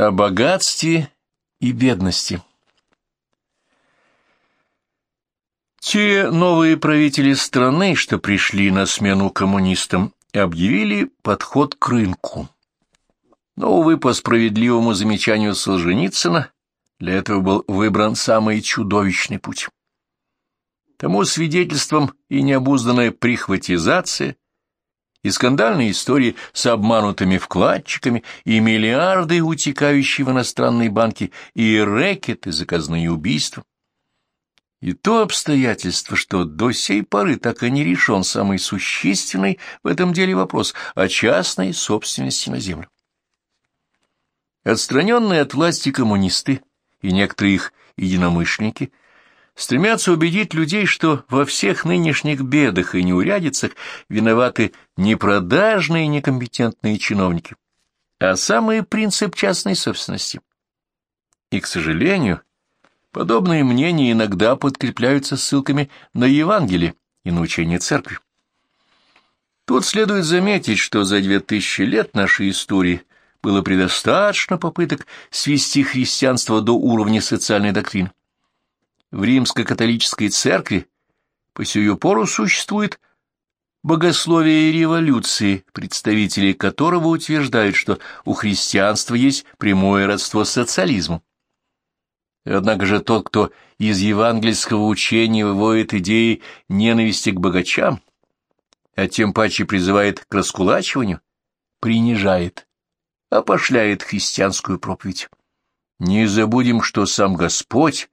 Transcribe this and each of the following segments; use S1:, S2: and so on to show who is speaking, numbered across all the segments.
S1: О богатстве и бедности Те новые правители страны, что пришли на смену коммунистам, объявили подход к рынку. Но, увы, по справедливому замечанию Солженицына, для этого был выбран самый чудовищный путь. Тому свидетельством и необузданная прихватизация – и скандальные истории с обманутыми вкладчиками, и миллиарды, утекающие в иностранные банки, и рэкеты, заказные убийства. И то обстоятельство, что до сей поры так и не решен самый существенный в этом деле вопрос о частной собственности на землю. Отстраненные от власти коммунисты и некоторые их единомышленники – стремятся убедить людей, что во всех нынешних бедах и неурядицах виноваты не продажные некомпетентные чиновники, а самый принцип частной собственности. И, к сожалению, подобные мнения иногда подкрепляются ссылками на Евангелие и на учение церкви. Тут следует заметить, что за две тысячи лет нашей истории было предостаточно попыток свести христианство до уровня социальной доктрины в римско-католической церкви по сию пору существует богословие революции, представители которого утверждают, что у христианства есть прямое родство с социализмом. Однако же тот, кто из евангельского учения выводит идеи ненависти к богачам, а тем паче призывает к раскулачиванию, принижает, опошляет христианскую проповедь. Не забудем, что сам Господь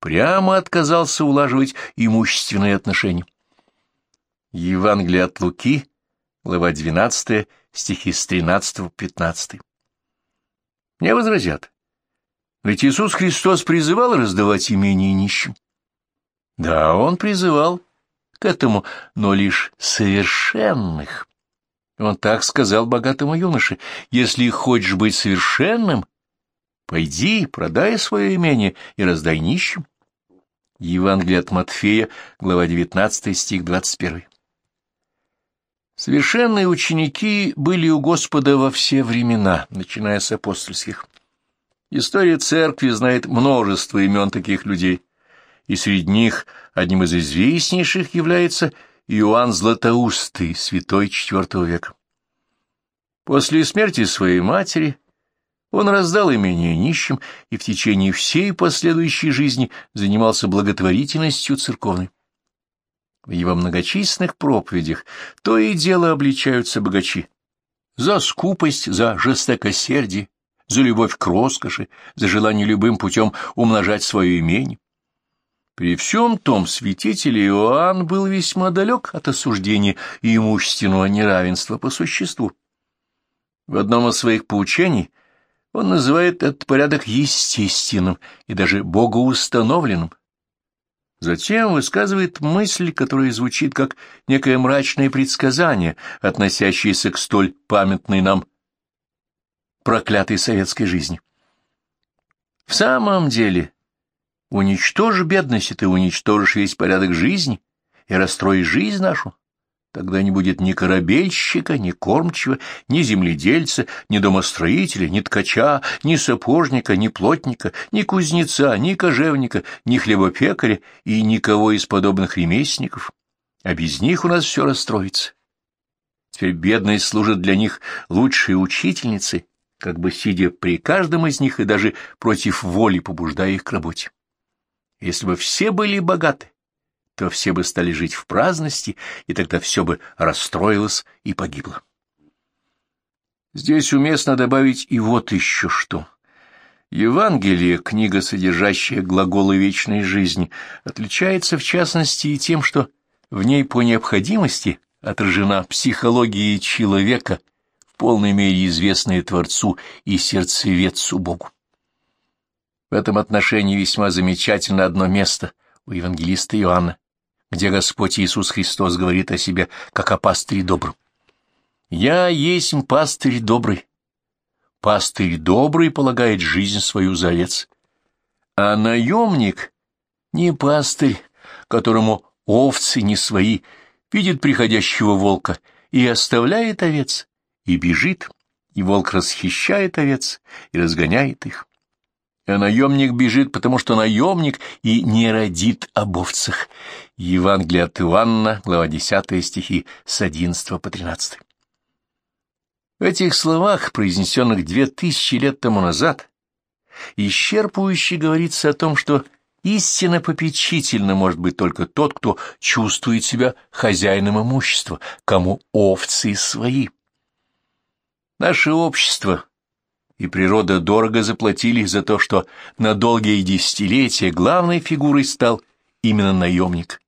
S1: прямо отказался улаживать имущественные отношения. Евангелие от Луки, глава 12, стихи с 13 по 15. Мне возразят, ведь Иисус Христос призывал раздавать имение нищим. Да, Он призывал к этому, но лишь совершенных. Он так сказал богатому юноше, если хочешь быть совершенным, пойди, продай свое имение и раздай нищим. Евангелие от Матфея, глава 19, стих 21. Совершенные ученики были у Господа во все времена, начиная с апостольских. История церкви знает множество имен таких людей, и среди них одним из известнейших является Иоанн Златоустый, святой IV века. После смерти своей матери он раздал имение нищим и в течение всей последующей жизни занимался благотворительностью церковной. В его многочисленных проповедях то и дело обличаются богачи. За скупость, за жестокосердие, за любовь к роскоши, за желание любым путем умножать свое имение. При всем том святитель Иоанн был весьма далек от осуждения имущественного неравенства по существу. В одном из своих поучений он называет этот порядок естественным и даже богоустановленным. Затем высказывает мысль, которая звучит как некое мрачное предсказание, относящееся к столь памятной нам проклятой советской жизни. В самом деле, уничтожь бедность, и ты уничтожишь весь порядок жизни и расстроишь жизнь нашу. Тогда не будет ни корабельщика, ни кормчего, ни земледельца, ни домостроителя, ни ткача, ни сапожника, ни плотника, ни кузнеца, ни кожевника, ни хлебопекаря и никого из подобных ремесленников. А без них у нас все расстроится. Теперь бедность служит для них лучшей учительницей, как бы сидя при каждом из них и даже против воли побуждая их к работе. Если бы все были богаты, то все бы стали жить в праздности, и тогда все бы расстроилось и погибло. Здесь уместно добавить и вот еще что. Евангелие, книга, содержащая глаголы вечной жизни, отличается в частности и тем, что в ней по необходимости отражена психология человека, в полной мере известная Творцу и сердцеведцу Богу. В этом отношении весьма замечательно одно место у евангелиста Иоанна, где Господь Иисус Христос говорит о себе, как о пастыре добром. «Я есть пастырь добрый». Пастырь добрый полагает жизнь свою за овец. А наемник не пастырь, которому овцы не свои, видит приходящего волка и оставляет овец, и бежит, и волк расхищает овец и разгоняет их. А наемник бежит, потому что наемник и не родит об овцах. Евангелие от Иоанна, глава 10 стихи с 11 по 13. В этих словах, произнесенных две тысячи лет тому назад, исчерпывающе говорится о том, что истинно попечительно может быть только тот, кто чувствует себя хозяином имущества, кому овцы свои. Наше общество и природа дорого заплатили за то, что на долгие десятилетия главной фигурой стал именно наемник.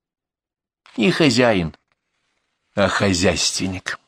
S1: Не хозяин, а хозяйственник.